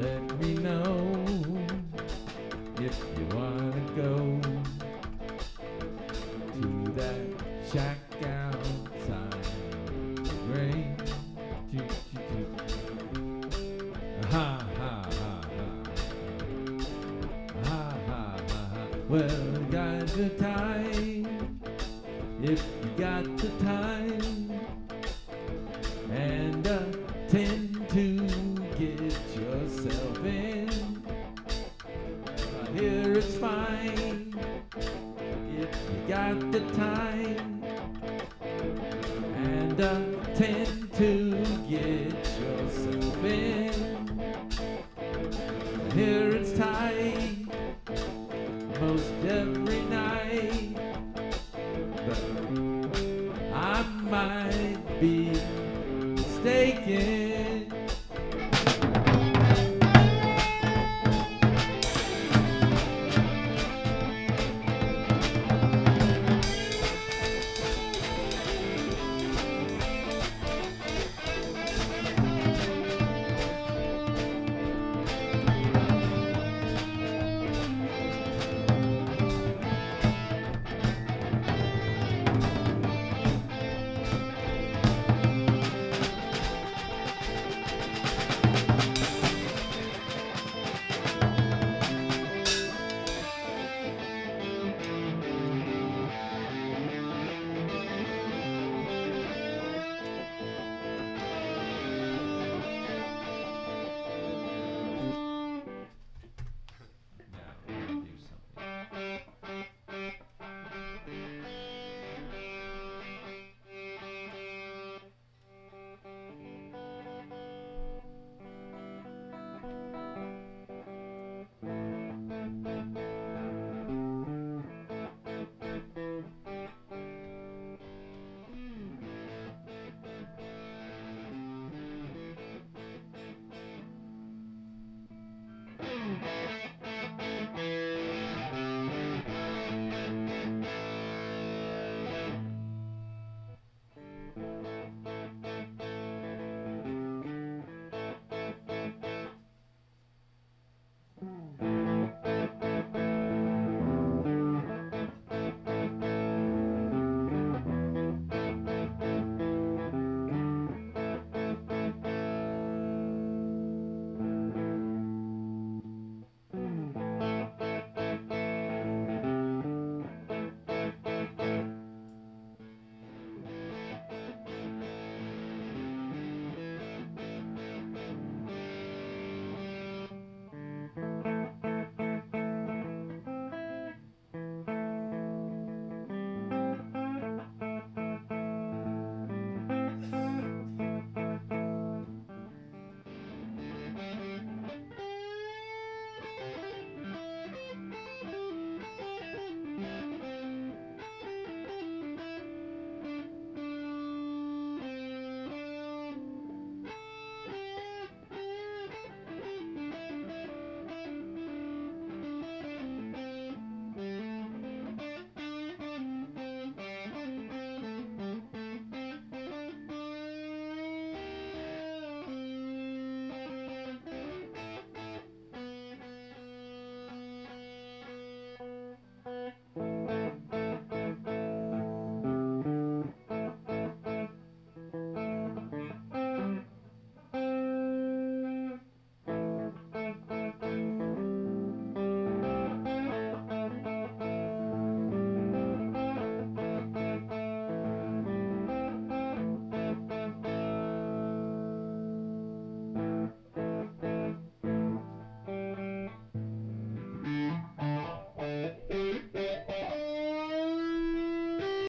Let me know if you be Mm-hmm.